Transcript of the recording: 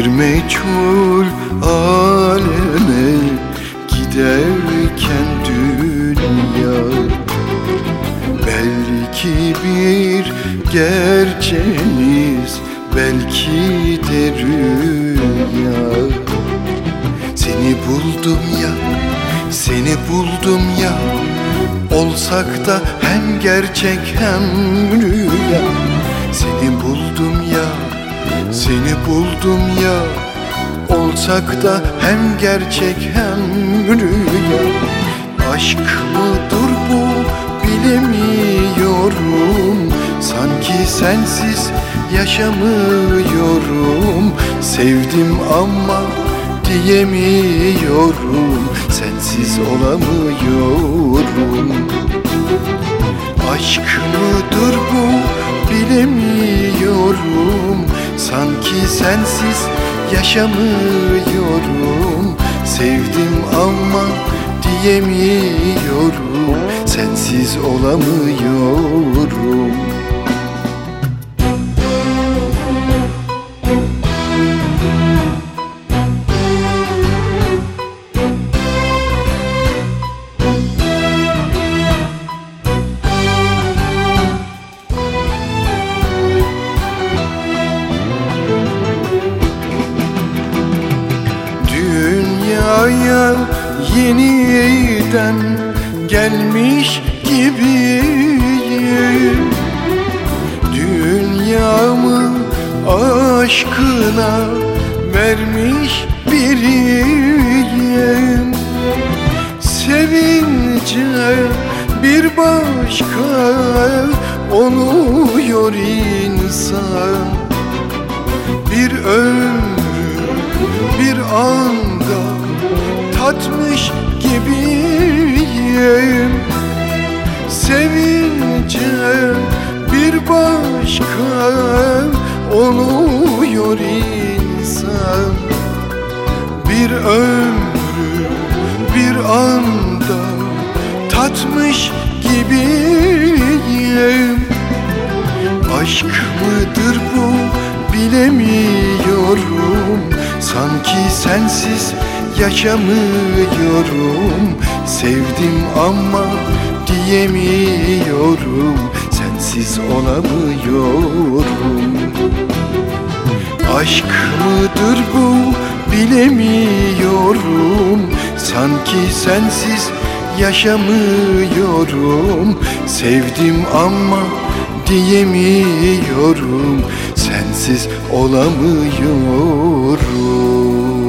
Bir meçhul aleme giderken dünya. Belki bir gerçeniz belki de rüya. Seni buldum ya, seni buldum ya. Olsak da hem gerçek hem rüya. Seni buldum ya seni buldum ya. Olsak da hem gerçek hem rüya Aşk mıdır bu? Bilemiyorum. Sanki sensiz yaşamıyorum. Sevdim ama diyemiyorum. Sensiz olamıyorum sensiz yaşamıyorum. Sevdim ama diyemiyorum. Sensiz olamıyorum yeniden gelmiş gibiyim. Dünyamı aşkına vermiş biriyim. Sevince bir başka oluyor insan. Bir ömrü bir anda tatmış gibiyim. Sevince bir başka oluyor insan. Bir ömrü bir anda tatmış gibiyim. Aşk mıdır bu bilemiyorum. Sanki sensiz yaşamıyorum. Sevdim ama diyemiyorum. Sensiz olamıyorum. Aşk mıdır bu? Bilemiyorum. Sanki sensiz yaşamıyorum. Sevdim ama diyemiyorum. Sensiz olamıyorum